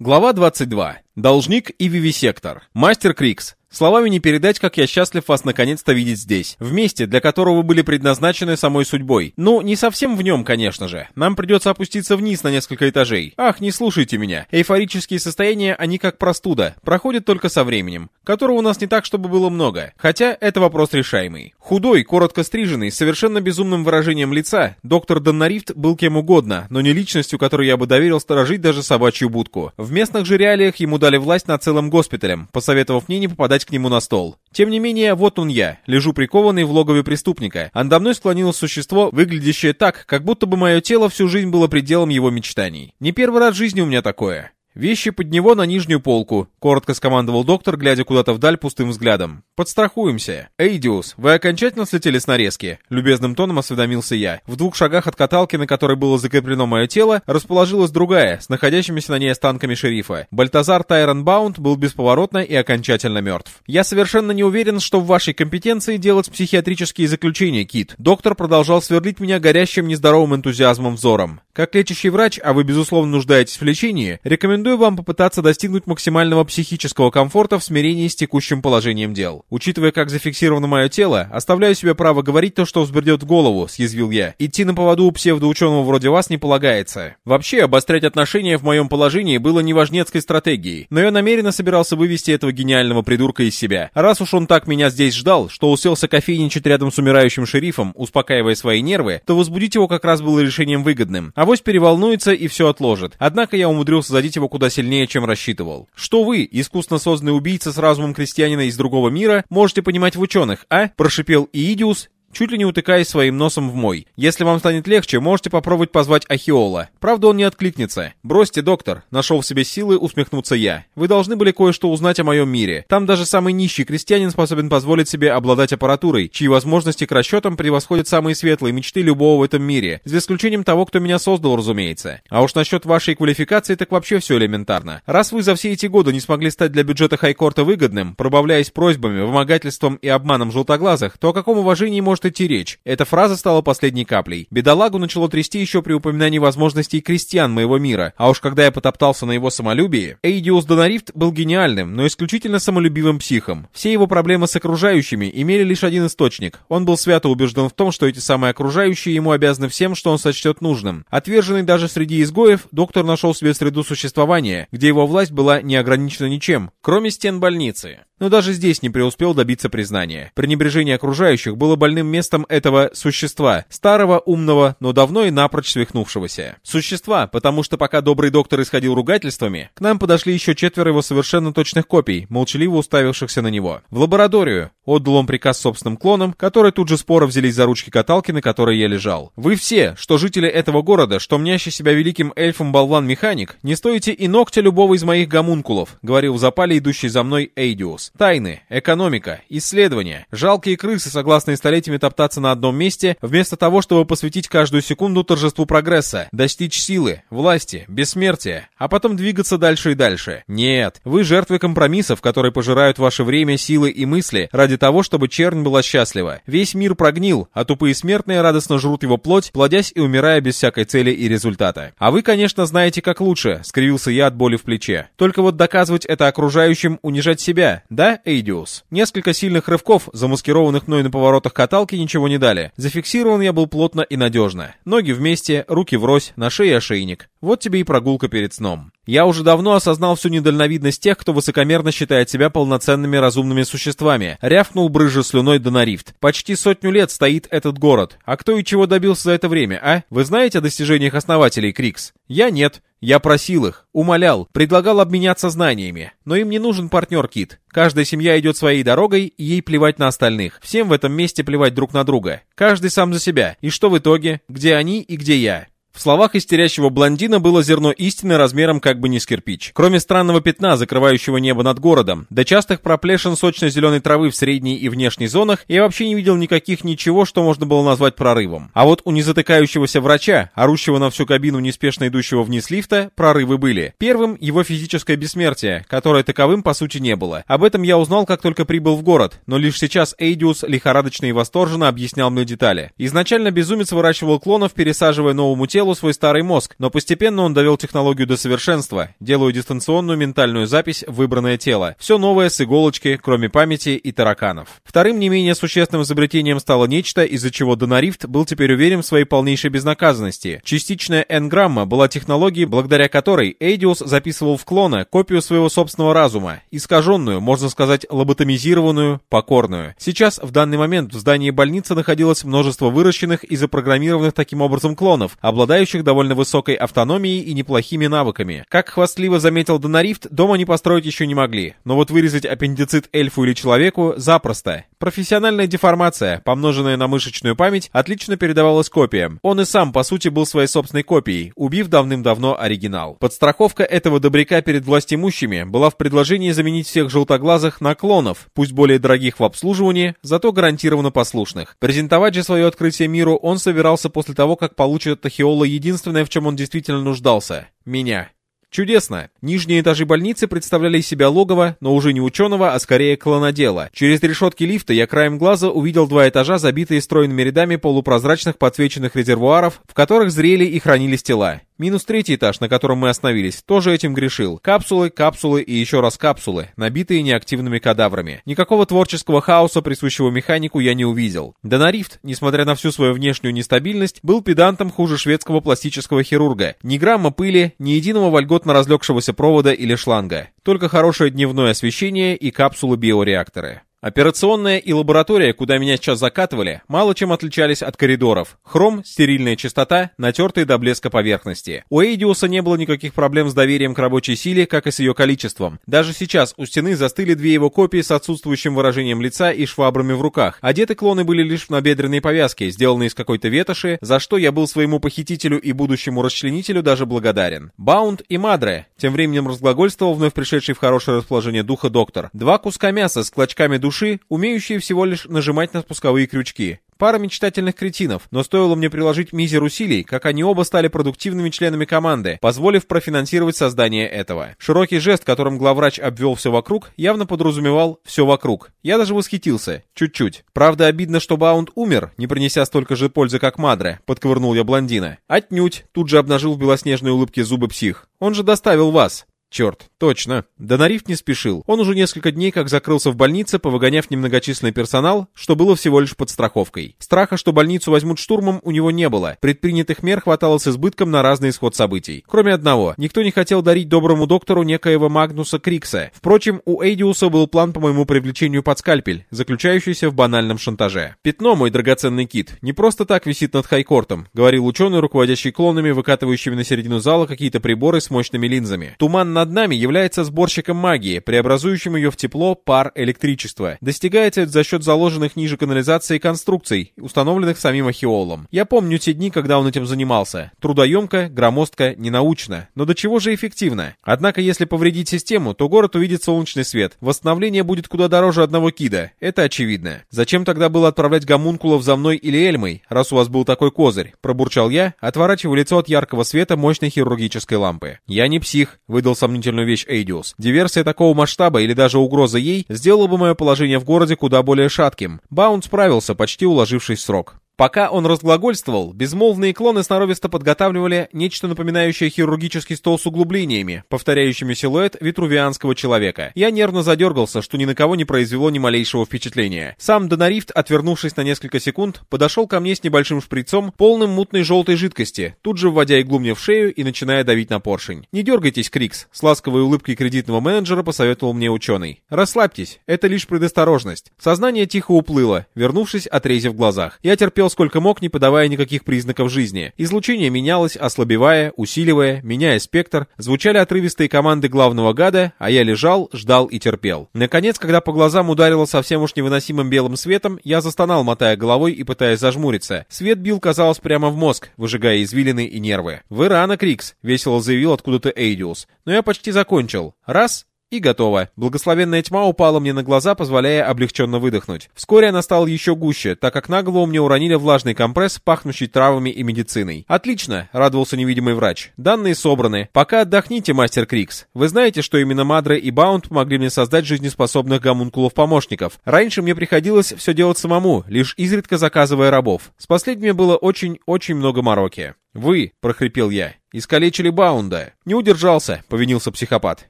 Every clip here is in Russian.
Глава 22. Должник и вивисектор. Мастер Крикс. Словами не передать, как я счастлив вас наконец-то видеть здесь. В месте, для которого были предназначены самой судьбой. Ну, не совсем в нем, конечно же. Нам придется опуститься вниз на несколько этажей. Ах, не слушайте меня. Эйфорические состояния, они как простуда. Проходят только со временем. Которого у нас не так, чтобы было много. Хотя, это вопрос решаемый. Худой, коротко стриженный, с совершенно безумным выражением лица, доктор Доннарифт был кем угодно, но не личностью, которой я бы доверил сторожить даже собачью будку. В местных же реалиях ему дали власть над целым госпиталем, посоветовав мне не попадать к нему на стол. Тем не менее, вот он я, лежу прикованный в логове преступника, а надо мной склонилось существо, выглядящее так, как будто бы мое тело всю жизнь было пределом его мечтаний. Не первый раз в жизни у меня такое. «Вещи под него на нижнюю полку», — коротко скомандовал доктор, глядя куда-то вдаль пустым взглядом. «Подстрахуемся». «Эйдиус, вы окончательно слетели с нарезки?» — любезным тоном осведомился я. В двух шагах от каталки, на которой было закреплено мое тело, расположилась другая, с находящимися на ней останками шерифа. Бальтазар Тайронбаунд был бесповоротно и окончательно мертв. «Я совершенно не уверен, что в вашей компетенции делать психиатрические заключения, Кит». Доктор продолжал сверлить меня горящим нездоровым энтузиазмом взором. Как лечащий врач, а вы, безусловно, нуждаетесь в лечении, рекомендую вам попытаться достигнуть максимального психического комфорта в смирении с текущим положением дел. Учитывая, как зафиксировано мое тело, оставляю себе право говорить то, что взбредет в голову, съязвил я. Идти на поводу у псевдоученого вроде вас не полагается. Вообще, обострять отношения в моем положении было неважнецкой стратегией, но я намеренно собирался вывести этого гениального придурка из себя. Раз уж он так меня здесь ждал, что уселся кофейничать рядом с умирающим шерифом, успокаивая свои нервы, то возбудить его как раз было решением выгодным. Авось переволнуется и все отложит. Однако я умудрился задеть его куда сильнее, чем рассчитывал. Что вы, искусно созданный убийца с разумом крестьянина из другого мира, можете понимать в ученых, а? Прошипел Иидиус, чуть ли не утыкаясь своим носом в мой. Если вам станет легче, можете попробовать позвать Ахиола. Правда, он не откликнется. Бросьте, доктор. Нашел в себе силы усмехнуться я. Вы должны были кое-что узнать о моем мире. Там даже самый нищий крестьянин способен позволить себе обладать аппаратурой, чьи возможности к расчетам превосходят самые светлые мечты любого в этом мире, за исключением того, кто меня создал, разумеется. А уж насчет вашей квалификации, так вообще все элементарно. Раз вы за все эти годы не смогли стать для бюджета Хайкорта выгодным, пробавляясь просьбами, вымогательством и обманом желтоглазых, то о каком уважении может может идти. Эта фраза стала последней каплей. Бедолагу начало трясти еще при упоминании возможностей крестьян моего мира, а уж когда я потоптался на его самолюбии, Эйдиус Донарифт был гениальным, но исключительно самолюбивым психом. Все его проблемы с окружающими имели лишь один источник. Он был свято убежден в том, что эти самые окружающие ему обязаны всем, что он сочтет нужным. Отверженный даже среди изгоев, доктор нашел себе среду существования, где его власть была не ограничена ничем, кроме стен больницы. Но даже здесь не преуспел добиться признания. Пренебрежение окружающих было больным местом этого существа, старого, умного, но давно и напрочь свихнувшегося. Существа, потому что пока добрый доктор исходил ругательствами, к нам подошли еще четверо его совершенно точных копий, молчаливо уставившихся на него. В лабораторию отдал он приказ собственным клонам, которые тут же споро взялись за ручки каталки, на которой я лежал. Вы все, что жители этого города, что мнящий себя великим эльфом болван-механик, не стоите и ногтя любого из моих гомункулов, говорил в запале идущий за мной Эйдиус. Тайны, экономика, исследования, жалкие крысы, согласные столетиями топтаться на одном месте, вместо того, чтобы посвятить каждую секунду торжеству прогресса, достичь силы, власти, бессмертия, а потом двигаться дальше и дальше. Нет, вы жертвы компромиссов, которые пожирают ваше время, силы и мысли ради того, чтобы чернь была счастлива. Весь мир прогнил, а тупые смертные радостно жрут его плоть, плодясь и умирая без всякой цели и результата. А вы, конечно, знаете как лучше, скривился я от боли в плече. Только вот доказывать это окружающим, унижать себя, да, Эйдиус? Несколько сильных рывков, замаскированных мной на поворотах каталки, ничего не дали. Зафиксирован я был плотно и надежно. Ноги вместе, руки врозь, на шее ошейник. Вот тебе и прогулка перед сном. Я уже давно осознал всю недальновидность тех, кто высокомерно считает себя полноценными разумными существами. Рявкнул брыжа слюной Донарифт. Почти сотню лет стоит этот город. А кто и чего добился за это время, а? Вы знаете о достижениях основателей Крикс? Я нет. Я просил их, умолял, предлагал обменяться знаниями. Но им не нужен партнер Кит. Каждая семья идет своей дорогой, и ей плевать на остальных. Всем в этом месте плевать друг на друга. Каждый сам за себя. И что в итоге? Где они и где я? В словах истерящего блондина было зерно истины размером как бы не с кирпич. Кроме странного пятна, закрывающего небо над городом, до частых проплешин сочно-зеленой травы в средней и внешней зонах, я вообще не видел никаких ничего, что можно было назвать прорывом. А вот у незатыкающегося врача, орущего на всю кабину неспешно идущего вниз лифта, прорывы были. Первым — его физическое бессмертие, которое таковым по сути не было. Об этом я узнал, как только прибыл в город, но лишь сейчас Эйдиус лихорадочно и восторженно объяснял мне детали. Изначально безумец выращивал клонов, пересаживая новому телу телу свой старый мозг, но постепенно он довел технологию до совершенства, делая дистанционную ментальную запись в выбранное тело. Все новое с иголочки, кроме памяти и тараканов. Вторым не менее существенным изобретением стало нечто, из-за чего Донарифт был теперь уверен в своей полнейшей безнаказанности. Частичная энграмма была технологией, благодаря которой Эйдиус записывал в клона копию своего собственного разума, искаженную, можно сказать, лоботомизированную, покорную. Сейчас, в данный момент, в здании больницы находилось множество выращенных и запрограммированных таким образом клонов, обладающих довольно высокой автономией и неплохими навыками. Как хвастливо заметил Донарифт, дом они построить еще не могли, но вот вырезать аппендицит эльфу или человеку запросто. Профессиональная деформация, помноженная на мышечную память, отлично передавалась копиям. Он и сам, по сути, был своей собственной копией, убив давным-давно оригинал. Подстраховка этого добряка перед властимущими была в предложении заменить всех желтоглазых на клонов, пусть более дорогих в обслуживании, зато гарантированно послушных. Презентовать же свое открытие миру он собирался после того, как получит от Тахиола единственное, в чем он действительно нуждался — меня. Чудесно! Нижние этажи больницы представляли из себя логово, но уже не ученого, а скорее клонодела. Через решетки лифта я краем глаза увидел два этажа, забитые стройными рядами полупрозрачных подсвеченных резервуаров, в которых зрели и хранились тела. Минус третий этаж, на котором мы остановились, тоже этим грешил. Капсулы, капсулы и еще раз капсулы, набитые неактивными кадаврами. Никакого творческого хаоса, присущего механику, я не увидел. Донарифт, несмотря на всю свою внешнюю нестабильность, был педантом хуже шведского пластического хирурга. Ни грамма пыли, ни единого вольготно разлегшегося провода или шланга. Только хорошее дневное освещение и капсулы-биореакторы. Операционная и лаборатория, куда меня сейчас закатывали, мало чем отличались от коридоров. Хром, стерильная чистота, натертые до блеска поверхности. У Эйдиуса не было никаких проблем с доверием к рабочей силе, как и с ее количеством. Даже сейчас у стены застыли две его копии с отсутствующим выражением лица и швабрами в руках. Одеты клоны были лишь в набедренной повязке, сделанные из какой-то ветоши, за что я был своему похитителю и будущему расчленителю даже благодарен. Баунд и Мадре. Тем временем разглагольствовал вновь пришедший в хорошее расположение духа доктор. Два куска мяса с клочками души души, умеющие всего лишь нажимать на спусковые крючки. Пара мечтательных кретинов, но стоило мне приложить мизер усилий, как они оба стали продуктивными членами команды, позволив профинансировать создание этого. Широкий жест, которым главврач обвел все вокруг, явно подразумевал «все вокруг». Я даже восхитился. Чуть-чуть. Правда, обидно, что Баунд умер, не принеся столько же пользы, как Мадре, подковырнул я блондина. Отнюдь, тут же обнажил в белоснежной улыбке зубы псих. Он же доставил вас. Черт, точно. Донариф не спешил. Он уже несколько дней как закрылся в больнице, повыгоняв немногочисленный персонал, что было всего лишь подстраховкой. Страха, что больницу возьмут штурмом, у него не было. Предпринятых мер хватало с избытком на разный исход событий. Кроме одного, никто не хотел дарить доброму доктору некоего Магнуса Крикса. Впрочем, у Эйдиуса был план по моему привлечению под скальпель, заключающийся в банальном шантаже. «Пятно, мой драгоценный кит, не просто так висит над Хайкортом», говорил ученый, руководящий клонами, выкатывающими на середину зала какие-то приборы с мощными линзами. Туман на над нами является сборщиком магии, преобразующим ее в тепло, пар, электричество. Достигается это за счет заложенных ниже канализации конструкций, установленных самим Ахиолом. Я помню те дни, когда он этим занимался. Трудоемко, громоздко, ненаучно. Но до чего же эффективно? Однако, если повредить систему, то город увидит солнечный свет. Восстановление будет куда дороже одного кида. Это очевидно. Зачем тогда было отправлять гомункулов за мной или Эльмой, раз у вас был такой козырь? Пробурчал я, отворачивая лицо от яркого света мощной хирургической лампы. Я не псих, выдал со сомнительную вещь Эйдиус. Диверсия такого масштаба или даже угроза ей сделала бы мое положение в городе куда более шатким. Баунд справился, почти уложившись в срок. Пока он разглагольствовал, безмолвные клоны сноровисто подготавливали нечто напоминающее хирургический стол с углублениями, повторяющими силуэт витрувианского человека. Я нервно задергался, что ни на кого не произвело ни малейшего впечатления. Сам Донарифт, отвернувшись на несколько секунд, подошел ко мне с небольшим шприцом, полным мутной желтой жидкости, тут же вводя иглу мне в шею и начиная давить на поршень. «Не дергайтесь, Крикс», — с ласковой улыбкой кредитного менеджера посоветовал мне ученый. «Расслабьтесь, это лишь предосторожность». Сознание тихо уплыло, вернувшись, отрезив в глазах. Я терпел терпел сколько мог, не подавая никаких признаков жизни. Излучение менялось, ослабевая, усиливая, меняя спектр. Звучали отрывистые команды главного гада, а я лежал, ждал и терпел. Наконец, когда по глазам ударило совсем уж невыносимым белым светом, я застонал, мотая головой и пытаясь зажмуриться. Свет бил, казалось, прямо в мозг, выжигая извилины и нервы. «Вы рано, Крикс», — весело заявил откуда-то Эйдиус. «Но я почти закончил. Раз, и готово. Благословенная тьма упала мне на глаза, позволяя облегченно выдохнуть. Вскоре она стала еще гуще, так как на голову мне уронили влажный компресс, пахнущий травами и медициной. «Отлично!» — радовался невидимый врач. «Данные собраны. Пока отдохните, мастер Крикс. Вы знаете, что именно Мадре и Баунд помогли мне создать жизнеспособных гомункулов-помощников. Раньше мне приходилось все делать самому, лишь изредка заказывая рабов. С последними было очень-очень много мороки. «Вы», — прохрипел я, — «искалечили Баунда». Не удержался, — повинился психопат.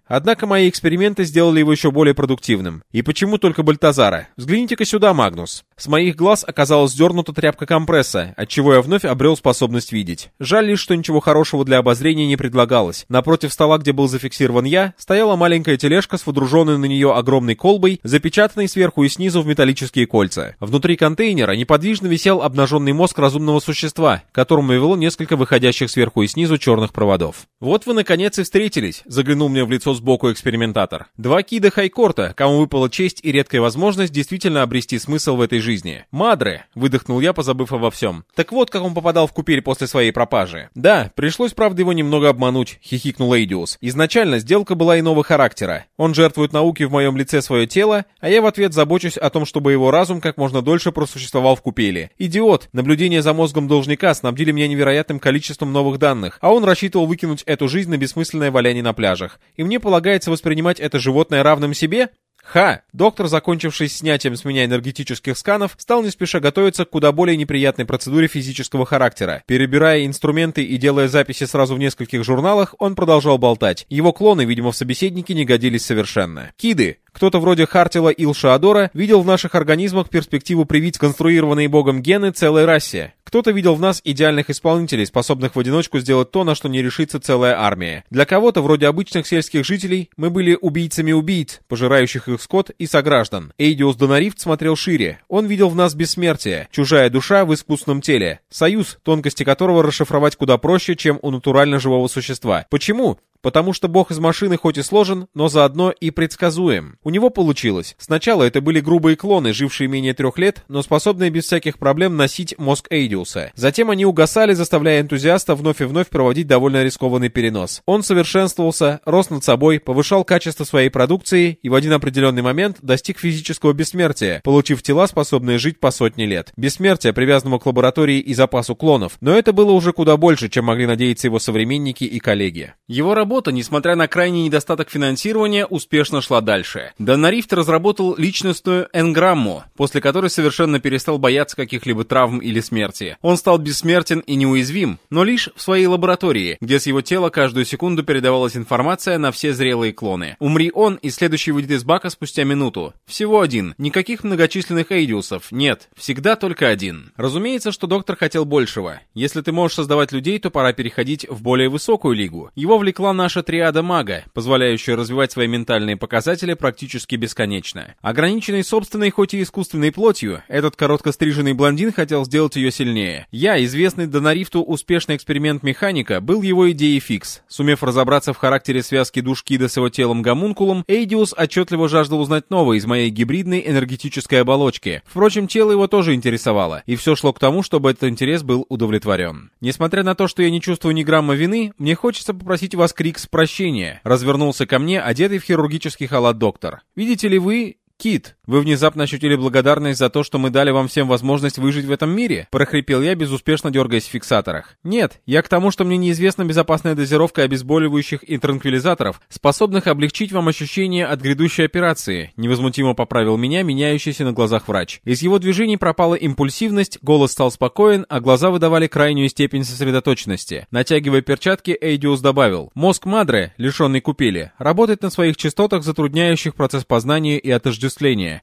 Однако мои эксперименты сделали его еще более продуктивным. И почему только Бальтазара? Взгляните-ка сюда, Магнус. С моих глаз оказалась сдернута тряпка компресса, отчего я вновь обрел способность видеть. Жаль лишь, что ничего хорошего для обозрения не предлагалось. Напротив стола, где был зафиксирован я, стояла маленькая тележка с водруженной на нее огромной колбой, запечатанной сверху и снизу в металлические кольца. Внутри контейнера неподвижно висел обнаженный мозг разумного существа, которому вело несколько выходящих сверху и снизу черных проводов. Вот вы, наконец, и встретились, заглянул мне в лицо сбоку экспериментатор. Два кида Хайкорта, кому выпала честь и редкая возможность действительно обрести смысл в этой жизни. Мадре, выдохнул я, позабыв обо всем. Так вот, как он попадал в купель после своей пропажи. Да, пришлось, правда, его немного обмануть, хихикнул Эйдиус. Изначально сделка была иного характера. Он жертвует науке в моем лице свое тело, а я в ответ забочусь о том, чтобы его разум как можно дольше просуществовал в купели. Идиот, наблюдение за мозгом должника снабдили меня невероятным количеством новых данных, а он рассчитывал выкинуть эту жизнь на бессмысленное валяние на пляжах. И мне полагается воспринимать это животное равным себе? Ха! Доктор, закончивший снятием с меня энергетических сканов, стал не спеша готовиться к куда более неприятной процедуре физического характера. Перебирая инструменты и делая записи сразу в нескольких журналах, он продолжал болтать. Его клоны, видимо, в собеседнике не годились совершенно. Киды. Кто-то вроде Хартила Илшаадора видел в наших организмах перспективу привить конструированные богом гены целой расе. Кто-то видел в нас идеальных исполнителей, способных в одиночку сделать то, на что не решится целая армия. Для кого-то, вроде обычных сельских жителей, мы были убийцами убийц, пожирающих их скот и сограждан. Эйдиус Донарифт смотрел шире. Он видел в нас бессмертие, чужая душа в искусственном теле, союз, тонкости которого расшифровать куда проще, чем у натурально живого существа. Почему? Потому что бог из машины хоть и сложен, но заодно и предсказуем. У него получилось. Сначала это были грубые клоны, жившие менее трех лет, но способные без всяких проблем носить мозг Эйдиуса. Затем они угасали, заставляя энтузиаста вновь и вновь проводить довольно рискованный перенос. Он совершенствовался, рос над собой, повышал качество своей продукции и в один определенный момент достиг физического бессмертия, получив тела, способные жить по сотни лет. Бессмертие, привязанного к лаборатории и запасу клонов. Но это было уже куда больше, чем могли надеяться его современники и коллеги. Его работа работа, несмотря на крайний недостаток финансирования, успешно шла дальше. Донарифт разработал личностную энграмму, после которой совершенно перестал бояться каких-либо травм или смерти. Он стал бессмертен и неуязвим, но лишь в своей лаборатории, где с его тела каждую секунду передавалась информация на все зрелые клоны. Умри он, и следующий выйдет из бака спустя минуту. Всего один. Никаких многочисленных эйдиусов. Нет. Всегда только один. Разумеется, что доктор хотел большего. Если ты можешь создавать людей, то пора переходить в более высокую лигу. Его влекла на наша триада мага, позволяющая развивать свои ментальные показатели практически бесконечно. Ограниченный собственной, хоть и искусственной плотью, этот коротко стриженный блондин хотел сделать ее сильнее. Я, известный Донарифту успешный эксперимент механика, был его идеей фикс. Сумев разобраться в характере связки душ Кида с его телом гомункулом, Эйдиус отчетливо жаждал узнать новое из моей гибридной энергетической оболочки. Впрочем, тело его тоже интересовало, и все шло к тому, чтобы этот интерес был удовлетворен. Несмотря на то, что я не чувствую ни грамма вины, мне хочется попросить вас крик Икс прощения. Развернулся ко мне, одетый в хирургический халат доктор. Видите ли вы, Кит, вы внезапно ощутили благодарность за то, что мы дали вам всем возможность выжить в этом мире? Прохрипел я, безуспешно дергаясь в фиксаторах. Нет, я к тому, что мне неизвестна безопасная дозировка обезболивающих и транквилизаторов, способных облегчить вам ощущение от грядущей операции. Невозмутимо поправил меня, меняющийся на глазах врач. Из его движений пропала импульсивность, голос стал спокоен, а глаза выдавали крайнюю степень сосредоточенности. Натягивая перчатки, Эйдиус добавил. Мозг Мадре, лишенный купели, работает на своих частотах, затрудняющих процесс познания и отождествления.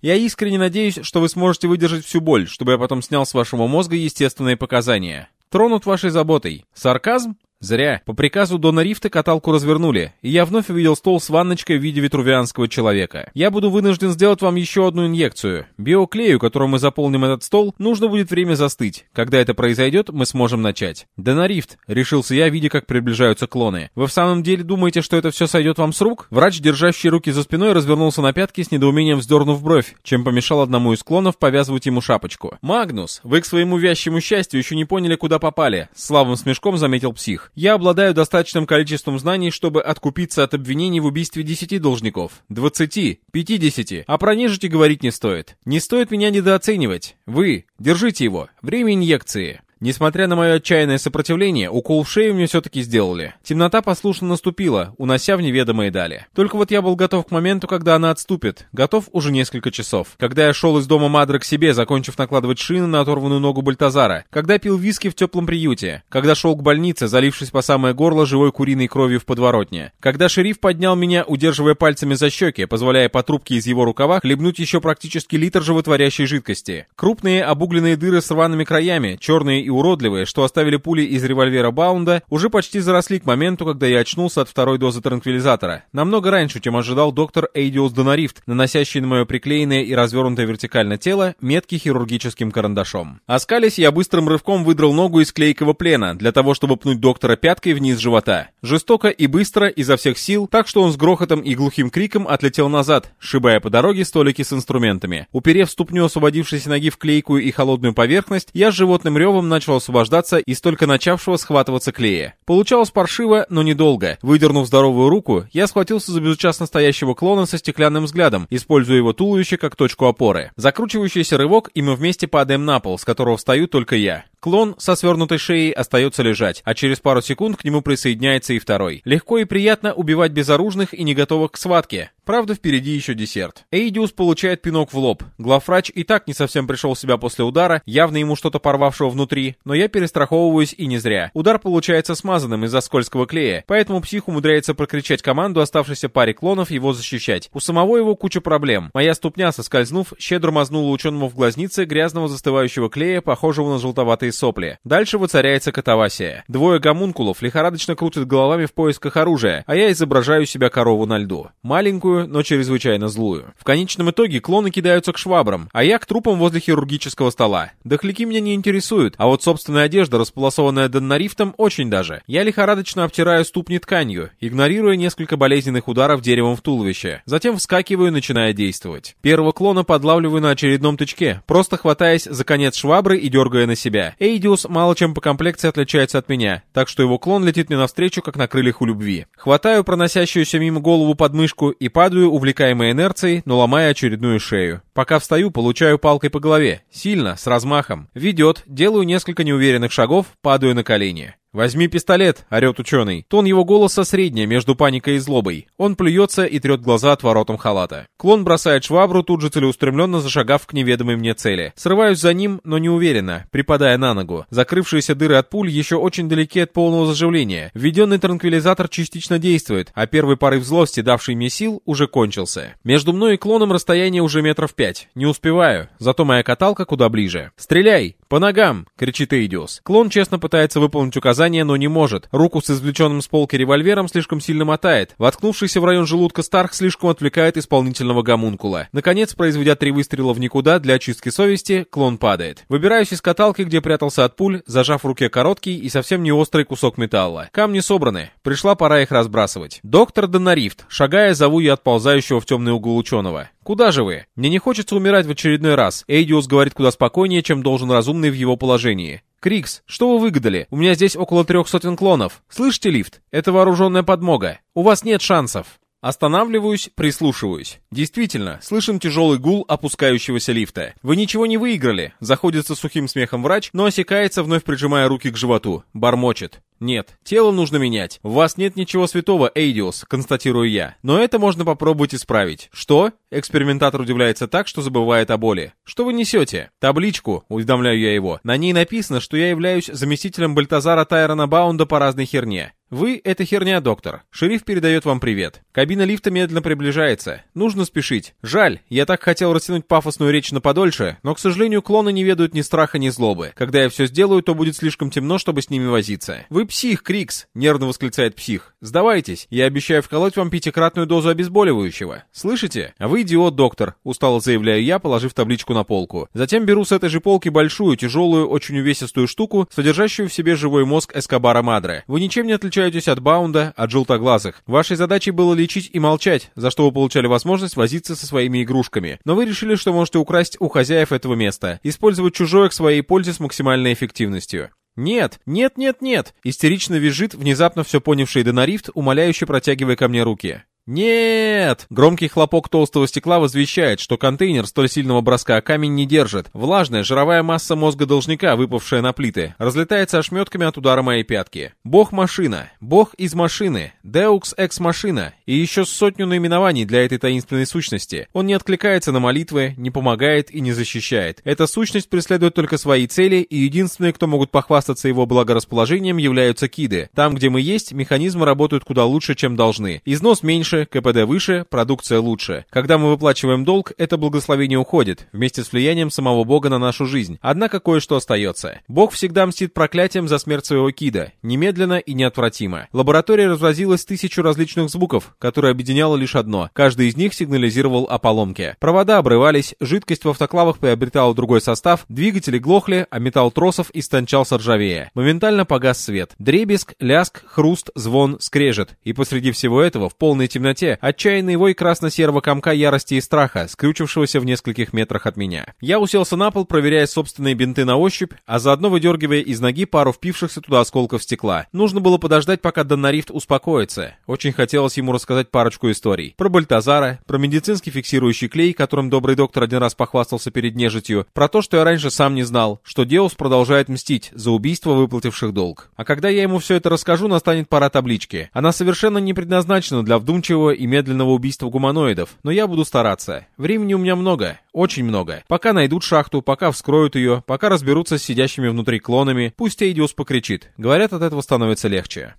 Я искренне надеюсь, что вы сможете выдержать всю боль, чтобы я потом снял с вашего мозга естественные показания. Тронут вашей заботой. Сарказм? Зря. По приказу Дона Рифта каталку развернули, и я вновь увидел стол с ванночкой в виде витрувианского человека. Я буду вынужден сделать вам еще одну инъекцию. Биоклею, которым мы заполним этот стол, нужно будет время застыть. Когда это произойдет, мы сможем начать. Дона Рифт, решился я, видя, как приближаются клоны. Вы в самом деле думаете, что это все сойдет вам с рук? Врач, держащий руки за спиной, развернулся на пятки с недоумением вздернув бровь, чем помешал одному из клонов повязывать ему шапочку. «Магнус, вы к своему вящему счастью еще не поняли, куда попали», — славным смешком заметил псих. Я обладаю достаточным количеством знаний, чтобы откупиться от обвинений в убийстве 10 должников, 20, 50, а про нежити говорить не стоит. Не стоит меня недооценивать. Вы, держите его, время инъекции. Несмотря на мое отчаянное сопротивление, укол в шею мне все-таки сделали. Темнота послушно наступила, унося в неведомые дали. Только вот я был готов к моменту, когда она отступит. Готов уже несколько часов. Когда я шел из дома Мадры к себе, закончив накладывать шины на оторванную ногу Бальтазара. Когда пил виски в теплом приюте. Когда шел к больнице, залившись по самое горло живой куриной кровью в подворотне. Когда шериф поднял меня, удерживая пальцами за щеки, позволяя по трубке из его рукава хлебнуть еще практически литр животворящей жидкости. Крупные обугленные дыры с рваными краями, черные и уродливые, что оставили пули из револьвера Баунда, уже почти заросли к моменту, когда я очнулся от второй дозы транквилизатора. Намного раньше, чем ожидал доктор Эйдиус Донарифт, наносящий на мое приклеенное и развернутое вертикально тело метки хирургическим карандашом. Оскались, я быстрым рывком выдрал ногу из клейкого плена, для того, чтобы пнуть доктора пяткой вниз живота. Жестоко и быстро, изо всех сил, так что он с грохотом и глухим криком отлетел назад, сшибая по дороге столики с инструментами. Уперев ступню освободившейся ноги в клейкую и холодную поверхность, я с животным ревом начал освобождаться из только начавшего схватываться клея. Получалось паршиво, но недолго. Выдернув здоровую руку, я схватился за безучастно стоящего клона со стеклянным взглядом, используя его туловище как точку опоры. Закручивающийся рывок, и мы вместе падаем на пол, с которого встаю только я. Клон со свернутой шеей остается лежать, а через пару секунд к нему присоединяется и второй. Легко и приятно убивать безоружных и не готовых к схватке. Правда, впереди еще десерт. Эйдиус получает пинок в лоб. Главврач и так не совсем пришел в себя после удара, явно ему что-то порвавшего внутри, но я перестраховываюсь и не зря. Удар получается смазанным из-за скользкого клея, поэтому псих умудряется прокричать команду оставшейся паре клонов его защищать. У самого его куча проблем. Моя ступня, соскользнув, щедро мазнула ученому в глазнице грязного застывающего клея, похожего на желтоватые сопли. Дальше воцаряется катавасия. Двое гомункулов лихорадочно крутят головами в поисках оружия, а я изображаю себя корову на льду. Маленькую, но чрезвычайно злую. В конечном итоге клоны кидаются к швабрам, а я к трупам возле хирургического стола. Дохляки меня не интересуют, а вот собственная одежда, располосованная доннарифтом, очень даже. Я лихорадочно обтираю ступни тканью, игнорируя несколько болезненных ударов деревом в туловище. Затем вскакиваю, начиная действовать. Первого клона подлавливаю на очередном тычке, просто хватаясь за конец швабры и дергая на себя. Эйдиус мало чем по комплекции отличается от меня, так что его клон летит мне навстречу, как на крыльях у любви. Хватаю проносящуюся мимо голову подмышку и падаю, увлекаемой инерцией, но ломая очередную шею. Пока встаю, получаю палкой по голове. Сильно, с размахом. Ведет, делаю несколько неуверенных шагов, падаю на колени. «Возьми пистолет!» — орет ученый. Тон его голоса средняя между паникой и злобой. Он плюется и трет глаза от воротом халата. Клон бросает швабру, тут же целеустремленно зашагав к неведомой мне цели. Срываюсь за ним, но не уверенно, припадая на ногу. Закрывшиеся дыры от пуль еще очень далеки от полного заживления. Введенный транквилизатор частично действует, а первый порыв злости, давший мне сил, уже кончился. Между мной и клоном расстояние уже метров пять. Не успеваю, зато моя каталка куда ближе. «Стреляй! По ногам!» — кричит Эйдиус. Клон честно пытается выполнить указание но не может. Руку с извлеченным с полки револьвером слишком сильно мотает. Воткнувшийся в район желудка Старх слишком отвлекает исполнительного гомункула. Наконец, произведя три выстрела в никуда для очистки совести, клон падает. Выбираюсь из каталки, где прятался от пуль, зажав в руке короткий и совсем не острый кусок металла. Камни собраны. Пришла пора их разбрасывать. Доктор Донарифт, шагая, зову я отползающего в темный угол ученого. «Куда же вы? Мне не хочется умирать в очередной раз». Эйдиус говорит куда спокойнее, чем должен разумный в его положении. «Крикс, что вы выгадали? У меня здесь около трех сотен клонов. Слышите лифт? Это вооруженная подмога. У вас нет шансов». Останавливаюсь, прислушиваюсь. Действительно, слышен тяжелый гул опускающегося лифта. Вы ничего не выиграли. Заходится сухим смехом врач, но осекается, вновь прижимая руки к животу. Бормочет. Нет, тело нужно менять. В вас нет ничего святого, Эйдиус, констатирую я. Но это можно попробовать исправить. Что? Экспериментатор удивляется так, что забывает о боли. Что вы несете? Табличку, уведомляю я его. На ней написано, что я являюсь заместителем Бальтазара Тайрона Баунда по разной херне. «Вы — это херня, доктор. Шериф передает вам привет. Кабина лифта медленно приближается. Нужно спешить. Жаль, я так хотел растянуть пафосную речь на подольше, но, к сожалению, клоны не ведают ни страха, ни злобы. Когда я все сделаю, то будет слишком темно, чтобы с ними возиться. Вы псих, Крикс!» — нервно восклицает псих. «Сдавайтесь. Я обещаю вколоть вам пятикратную дозу обезболивающего. Слышите? А вы идиот, доктор», — устало заявляю я, положив табличку на полку. Затем беру с этой же полки большую, тяжелую, очень увесистую штуку, содержащую в себе живой мозг Эскобара Мадре. Вы ничем не отличаетесь отличаетесь от Баунда, от желтоглазых. Вашей задачей было лечить и молчать, за что вы получали возможность возиться со своими игрушками. Но вы решили, что можете украсть у хозяев этого места, использовать чужое к своей пользе с максимальной эффективностью. «Нет, нет, нет, нет!» Истерично визжит внезапно все понявший Донарифт, умоляюще протягивая ко мне руки. Нет! Громкий хлопок толстого стекла возвещает, что контейнер столь сильного броска камень не держит. Влажная жировая масса мозга должника, выпавшая на плиты, разлетается ошметками от удара моей пятки. Бог-машина, бог из машины, Ex-машина и еще сотню наименований для этой таинственной сущности. Он не откликается на молитвы, не помогает и не защищает. Эта сущность преследует только свои цели, и единственные, кто могут похвастаться его благорасположением, являются киды. Там, где мы есть, механизмы работают куда лучше, чем должны. Износ меньше, КПД выше, продукция лучше. Когда мы выплачиваем долг, это благословение уходит, вместе с влиянием самого Бога на нашу жизнь. Однако кое-что остается. Бог всегда мстит проклятием за смерть своего кида, немедленно и неотвратимо. Лаборатория разразилась тысячу различных звуков, которые объединяло лишь одно. Каждый из них сигнализировал о поломке. Провода обрывались, жидкость в автоклавах приобретала другой состав, двигатели глохли, а металл тросов истончался ржавее. Моментально погас свет. Дребезг, ляск, хруст, звон, скрежет. И посреди всего этого, в полной темноте, отчаянный вой красно-серого комка ярости и страха, скрючившегося в нескольких метрах от меня. Я уселся на пол, проверяя собственные бинты на ощупь, а заодно выдергивая из ноги пару впившихся туда осколков стекла. Нужно было подождать, пока Доннарифт успокоится. Очень хотелось ему рассказать парочку историй. Про Бальтазара, про медицинский фиксирующий клей, которым добрый доктор один раз похвастался перед нежитью, про то, что я раньше сам не знал, что Деус продолжает мстить за убийство выплативших долг. А когда я ему все это расскажу, настанет пора таблички. Она совершенно не предназначена для вдумчивого и медленного убийства гуманоидов, но я буду стараться. Времени у меня много, очень много. Пока найдут шахту, пока вскроют ее, пока разберутся с сидящими внутри клонами, пусть Эйдиус покричит. Говорят, от этого становится легче.